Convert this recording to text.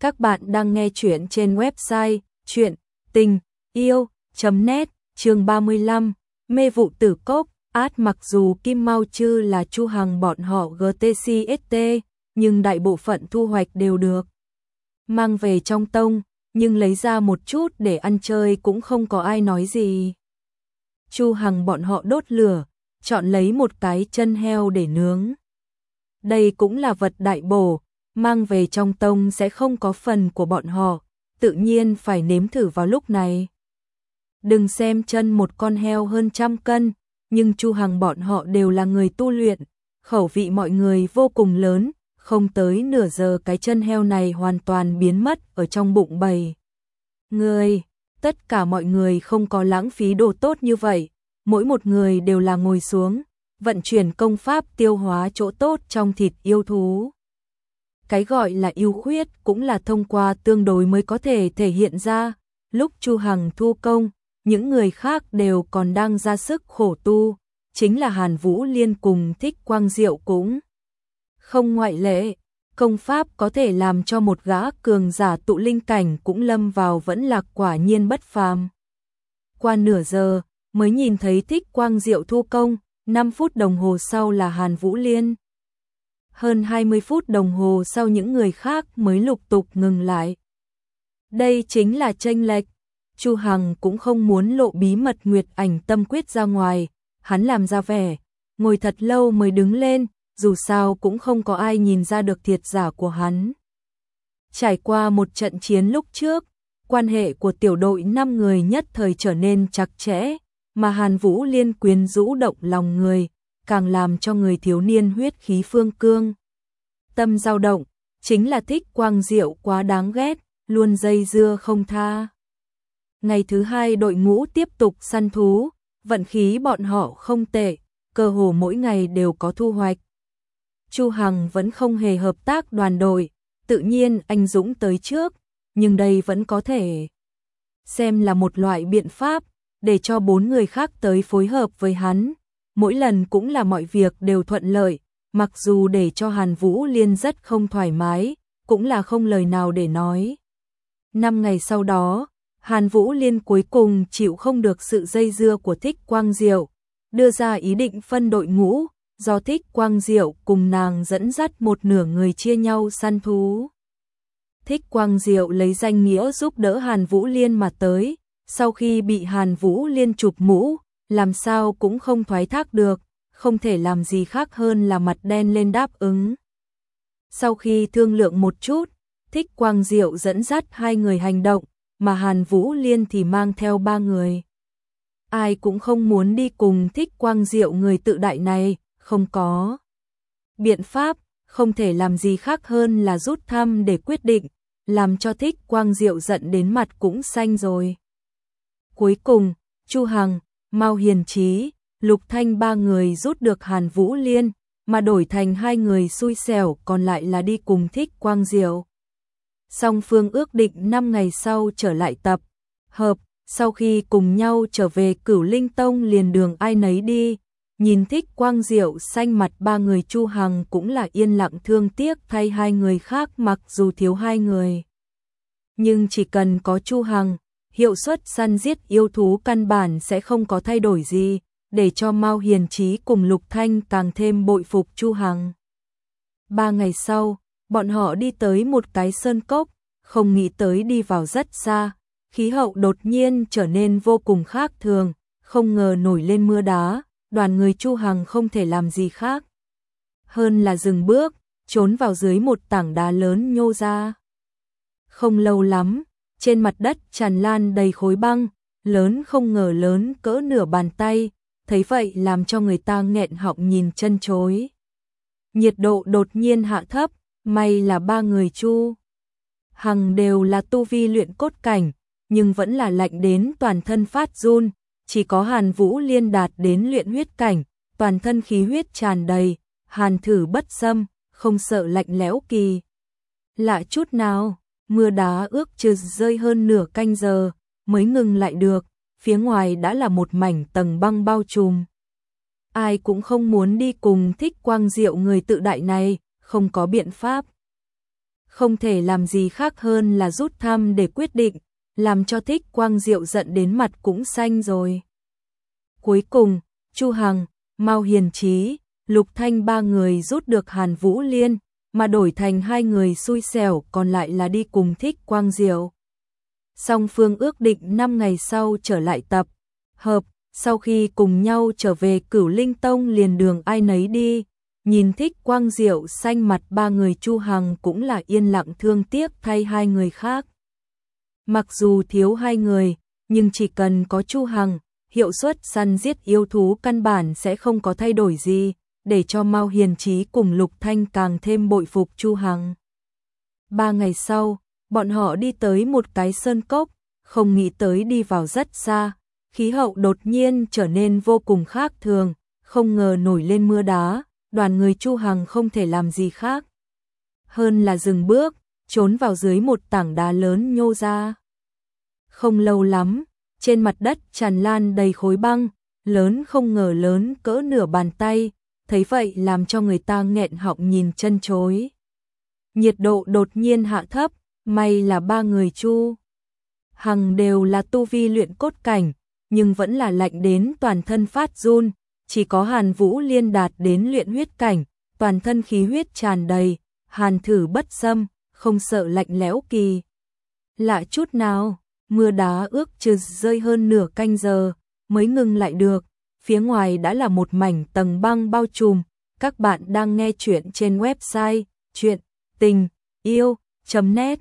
Các bạn đang nghe chuyện trên website chuyện tình yêu.net chương 35 Mê vụ tử cốc át mặc dù Kim Mao Chư là Chu Hằng bọn họ GTCST nhưng đại bộ phận thu hoạch đều được mang về trong tông nhưng lấy ra một chút để ăn chơi cũng không có ai nói gì. Chu Hằng bọn họ đốt lửa, chọn lấy một cái chân heo để nướng. Đây cũng là vật đại bổ, mang về trong tông sẽ không có phần của bọn họ, tự nhiên phải nếm thử vào lúc này. Đừng xem chân một con heo hơn trăm cân, nhưng Chu Hằng bọn họ đều là người tu luyện, khẩu vị mọi người vô cùng lớn, không tới nửa giờ cái chân heo này hoàn toàn biến mất ở trong bụng bầy. Người, tất cả mọi người không có lãng phí đồ tốt như vậy, mỗi một người đều là ngồi xuống, vận chuyển công pháp tiêu hóa chỗ tốt trong thịt yêu thú. Cái gọi là yêu khuyết cũng là thông qua tương đối mới có thể thể hiện ra, lúc Chu Hằng thu công, những người khác đều còn đang ra sức khổ tu, chính là Hàn Vũ Liên cùng Thích Quang Diệu cũng không ngoại lệ. Công pháp có thể làm cho một gã cường giả tụ linh cảnh cũng lâm vào vẫn lạc quả nhiên bất phàm. Qua nửa giờ, mới nhìn thấy thích quang diệu thu công, 5 phút đồng hồ sau là Hàn Vũ Liên. Hơn 20 phút đồng hồ sau những người khác mới lục tục ngừng lại. Đây chính là tranh lệch. Chu Hằng cũng không muốn lộ bí mật Nguyệt Ảnh Tâm Quyết ra ngoài, hắn làm ra vẻ, ngồi thật lâu mới đứng lên, dù sao cũng không có ai nhìn ra được thiệt giả của hắn. Trải qua một trận chiến lúc trước, quan hệ của tiểu đội 5 người nhất thời trở nên chặt chẽ, mà Hàn Vũ liên quyến rũ động lòng người, càng làm cho người thiếu niên huyết khí phương cương. Tâm dao động, chính là thích quang diệu quá đáng ghét, luôn dây dưa không tha. Ngày thứ hai đội ngũ tiếp tục săn thú, vận khí bọn họ không tệ, cơ hồ mỗi ngày đều có thu hoạch. Chu Hằng vẫn không hề hợp tác đoàn đội, tự nhiên anh Dũng tới trước, nhưng đây vẫn có thể xem là một loại biện pháp để cho bốn người khác tới phối hợp với hắn. Mỗi lần cũng là mọi việc đều thuận lợi, mặc dù để cho Hàn Vũ Liên rất không thoải mái, cũng là không lời nào để nói. Năm ngày sau đó, Hàn Vũ Liên cuối cùng chịu không được sự dây dưa của Thích Quang Diệu, đưa ra ý định phân đội ngũ, do thích quang diệu cùng nàng dẫn dắt một nửa người chia nhau săn thú. Thích quang diệu lấy danh nghĩa giúp đỡ Hàn Vũ Liên mà tới, sau khi bị Hàn Vũ Liên chụp mũ, làm sao cũng không thoái thác được, không thể làm gì khác hơn là mặt đen lên đáp ứng. Sau khi thương lượng một chút, Thích Quang Diệu dẫn dắt hai người hành động, mà Hàn Vũ Liên thì mang theo ba người. Ai cũng không muốn đi cùng Thích Quang Diệu người tự đại này, không có. Biện pháp, không thể làm gì khác hơn là rút thăm để quyết định, làm cho thích quang diệu giận đến mặt cũng xanh rồi. Cuối cùng, Chu Hằng, Mao Hiền Chí, Lục Thanh ba người rút được Hàn Vũ Liên, mà đổi thành hai người xui xẻo còn lại là đi cùng thích quang diệu. Song phương ước định 5 ngày sau trở lại tập, hợp, sau khi cùng nhau trở về cửu linh tông liền đường ai nấy đi, Nhìn thích quang diệu xanh mặt ba người Chu Hằng cũng là yên lặng thương tiếc thay hai người khác mặc dù thiếu hai người. Nhưng chỉ cần có Chu Hằng, hiệu suất săn giết yêu thú căn bản sẽ không có thay đổi gì, để cho Mao Hiền Chí cùng Lục Thanh càng thêm bội phục Chu Hằng. Ba ngày sau, bọn họ đi tới một cái sơn cốc, không nghĩ tới đi vào rất xa, khí hậu đột nhiên trở nên vô cùng khác thường, không ngờ nổi lên mưa đá, đoàn người Chu Hằng không thể làm gì khác. Hơn là dừng bước, trốn vào dưới một tảng đá lớn nhô ra. Không lâu lắm, trên mặt đất tràn lan đầy khối băng, lớn không ngờ lớn cỡ nửa bàn tay, thấy vậy làm cho người ta nghẹn họng nhìn chân chối. Nhiệt độ đột nhiên hạ thấp, may là ba người Chu. Hằng đều là tu vi luyện cốt cảnh, nhưng vẫn là lạnh đến toàn thân phát run, chỉ có Hàn Vũ Liên đạt đến luyện huyết cảnh, toàn thân khí huyết tràn đầy, Hàn thử bất xâm, không sợ lạnh lẽo kỳ. Lạ chút nào, mưa đá ước chừ rơi hơn nửa canh giờ, mới ngừng lại được, phía ngoài đã là một mảnh tầng băng bao trùm. Ai cũng không muốn đi cùng thích quang diệu người tự đại này, không có biện pháp. không thể làm gì khác hơn là rút thăm để quyết định, làm cho thích quang diệu giận đến mặt cũng xanh rồi. Cuối cùng, Chu Hằng, Mao Hiền trí, Lục Thanh ba người rút được Hàn Vũ Liên, mà đổi thành hai người xui xẻo còn lại là đi cùng thích quang diệu. Song phương ước định 5 ngày sau trở lại tập, hợp, sau khi cùng nhau trở về cửu linh tông liền đường ai nấy đi, nhìn thích quang diệu xanh mặt ba người Chu Hằng cũng là yên lặng thương tiếc thay hai người khác. Mặc dù thiếu hai người, nhưng chỉ cần có Chu Hằng, hiệu suất săn giết yêu thú căn bản sẽ không có thay đổi gì, để cho Mao Hiền Chí cùng Lục Thanh càng thêm bội phục Chu Hằng. Ba ngày sau, bọn họ đi tới một cái sơn cốc, không nghĩ tới đi vào rất xa, khí hậu đột nhiên trở nên vô cùng khác thường, không ngờ nổi lên mưa đá, đoàn người Chu Hằng không thể làm gì khác. Hơn là dừng bước, trốn vào dưới một tảng đá lớn nhô ra. Không lâu lắm, trên mặt đất tràn lan đầy khối băng, lớn không ngờ lớn cỡ nửa bàn tay, thấy vậy làm cho người ta nghẹn họng nhìn chân chối. Nhiệt độ đột nhiên hạ thấp, may là ba người Chu. Hằng đều là tu vi luyện cốt cảnh, nhưng vẫn là lạnh đến toàn thân phát run, chỉ có Hàn Vũ Liên đạt đến luyện huyết cảnh, toàn thân khí huyết tràn đầy, Hàn thử bất xâm, không sợ lạnh lẽo kỳ. Lạ chút nào, mưa đá ước chừ rơi hơn nửa canh giờ, mới ngừng lại được, phía ngoài đã là một mảnh tầng băng bao trùm, các bạn đang nghe chuyện trên website chuyện tình yêu.net